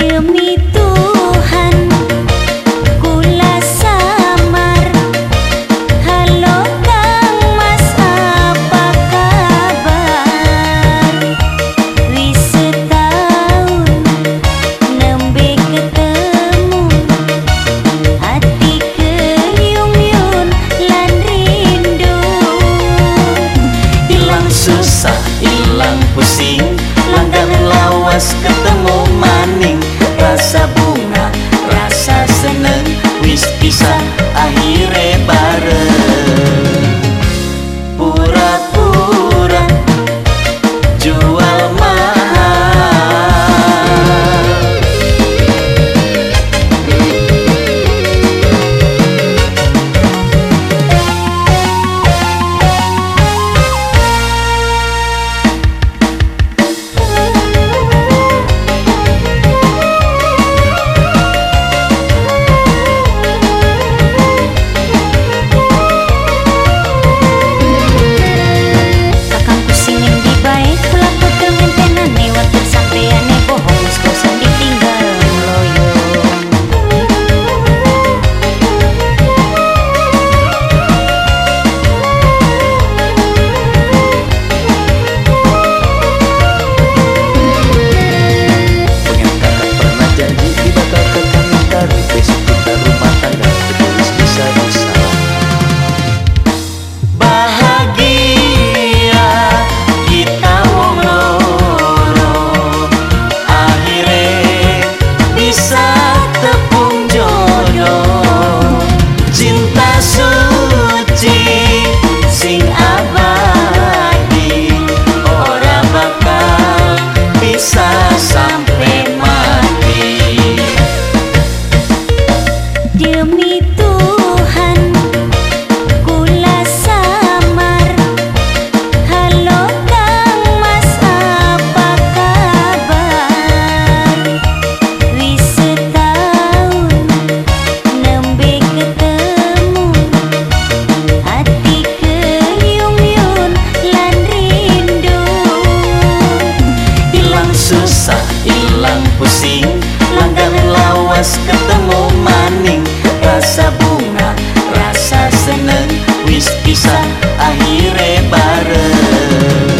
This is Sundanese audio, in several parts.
ดื่มมีตัว casa. seneng wis bisa akhirnya bareng.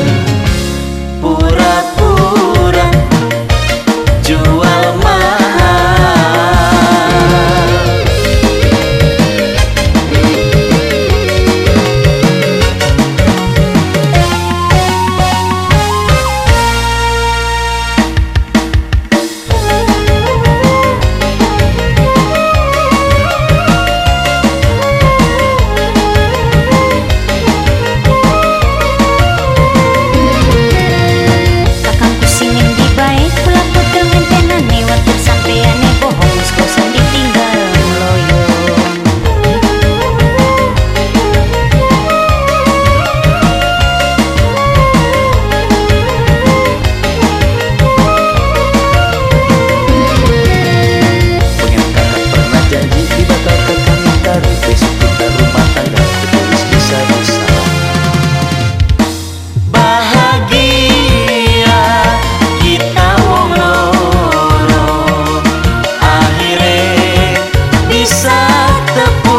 the